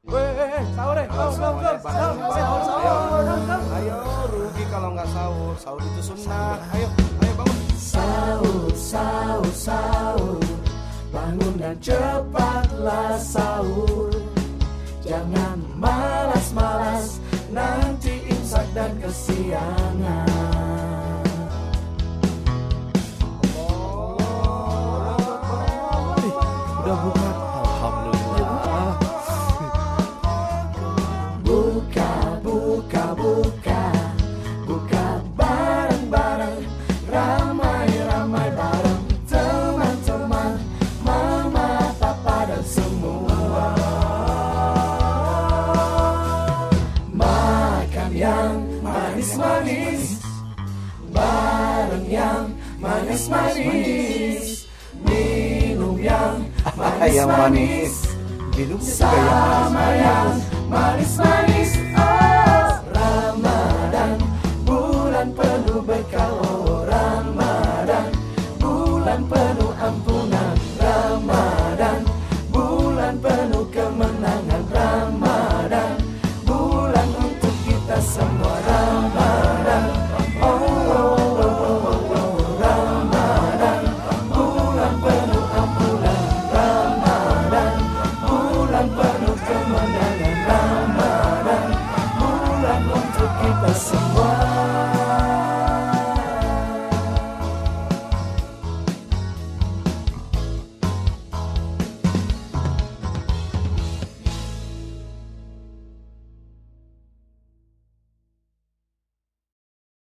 Weh, sahur deh. Sahur, sahur, sahur, sahur, sahur. Ayo, rugi kalau nggak sahur. Sahur itu sunnah. Ayo, ayo bangun. Sahur, sahur, sahur. Bangun dan cepatlah sahur. Jangan malas-malas nanti imsak dan kesiangan. Udah buka. yang manis-manis. Bareng yang manis-manis. Minum yang manis-manis Yang manis. Minum Sama yang manis-manis. Oh Ramadan. Bulan penuh berkah. Oh Ramadan. Bulan penuh ampun. untuk kita semua.